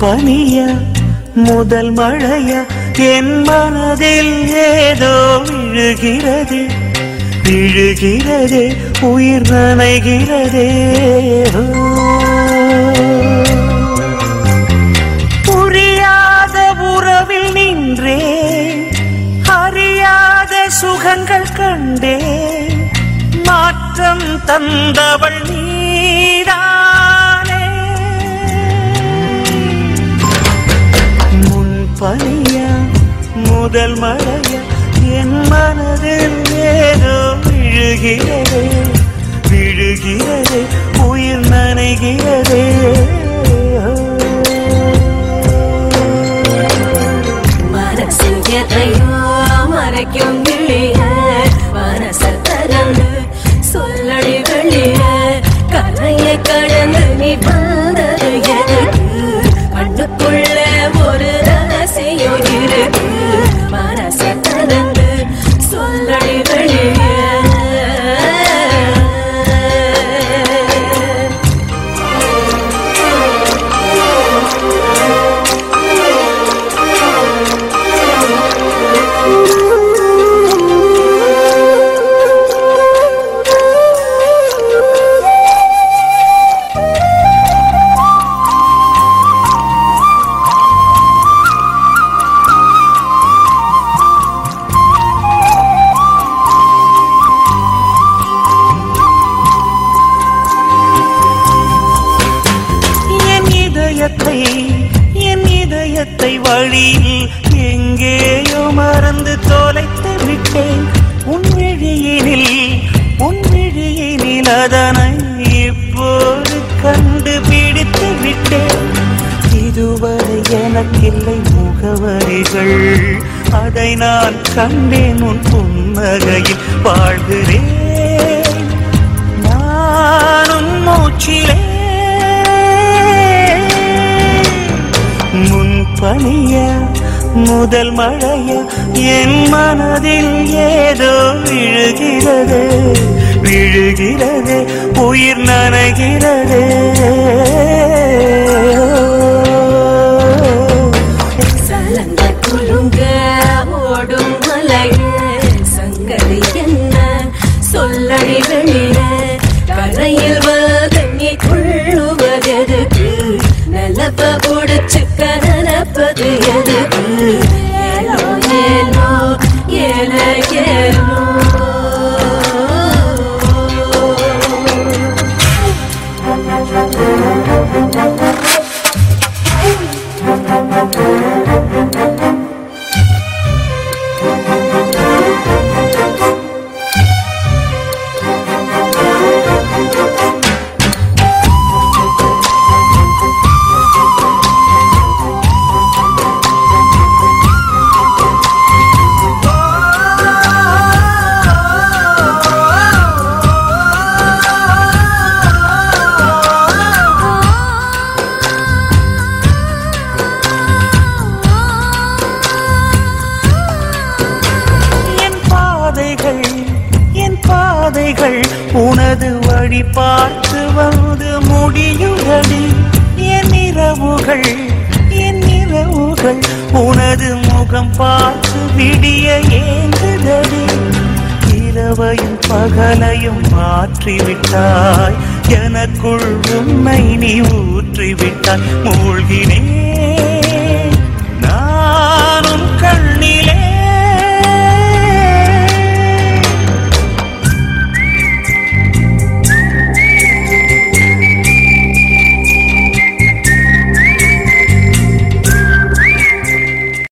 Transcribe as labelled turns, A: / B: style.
A: பனியா முதல் மழையா என் மனதில் ஏதோ விழுகிறது. விழுகிறதே உயிர் நனைகிறதே புரியாத உறவில் நின்றேன் அறியாத சுகங்கள் கண்டேன் மாற்றம் தந்தவள் நீ. பனியா முதல் மழையா என் மனதில் ஏதோ விழுகிறதே விழுகிறதே உயிர் நனைகிறதே.
B: மறக்கும் எதையோ மறைக்கும்
A: இதயத்தை என் இதயத்தை வழியில் எங்கேயோ மறந்து தொலைத்து விட்டேன். உன் விழியினில் உன் விழியினில் அதனை இப்போது கண்டுபிடித்து விட்டேன். இதுவரை எனக்கில்லை முகவரிகள். அதை நான் கண்டேன் உன் புன்னகையில் வாழ்கிறேன். முதல் மழையா என் மனதில் ஏதோ விழுகிறது. விழுகிறது உயிர் நனைகிறது. உனது வழி பார்த்து வந்து முடியுதடி. என் இரவுகள் என் இரவுகள். உனது முகம் பார்த்து விடிய ஏங்குதடி. இரவையும் பகலையும் மாற்றிவிட்டாய். எனக்குள் உண்மை நீ ஊற்றிவிட்டாய். மூழ்கினேன்.